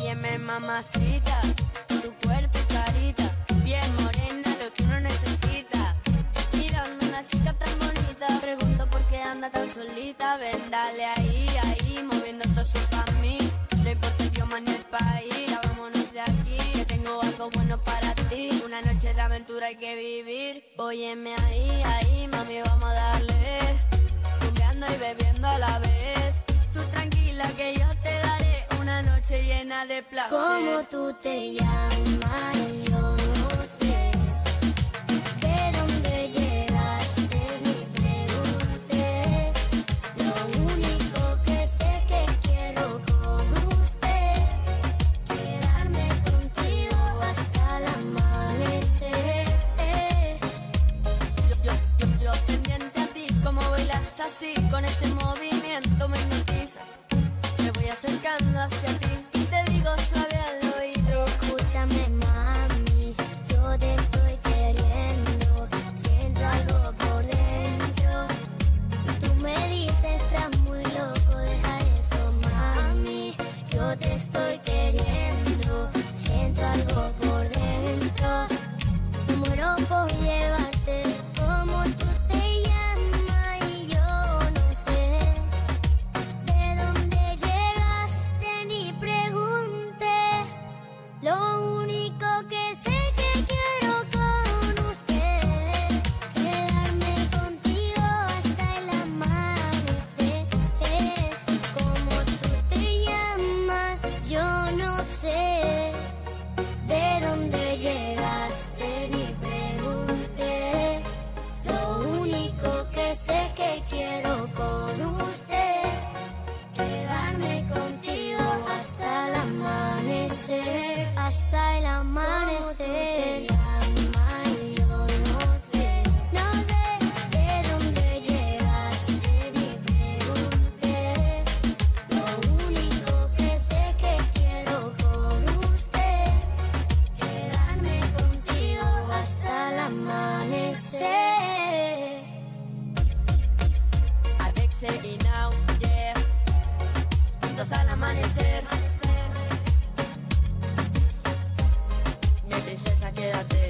Óyeme, mamacita, tu cuerpo y carita, bien morena, lo que uno necesita. Mirando una chica tan bonita, pregunto por qué anda tan solita. Ven, dale ahí, ahí, moviendo todo eso pa' mí. No importa el idioma ni el país, ya vámonos de aquí. Que tengo algo bueno para ti, una noche de aventura hay que vivir. Óyeme ahí, ahí, mami, vamos a darle. Fumando y bebiendo a la vez. Llena de placer. ¿Cómo tú te llamas? Yo no sé. ¿De dónde llegaste? Ni pregunté. Lo único que sé que quiero con usted. Quedarme contigo hasta el amanecer. Yo, yo, yo, yo pendiente a ti, como bailas así, con ese movimiento me hipnotiza. Me voy acercando hacia ti Y now, yeah. Juntos al amanecer. Mi princesa, quédate.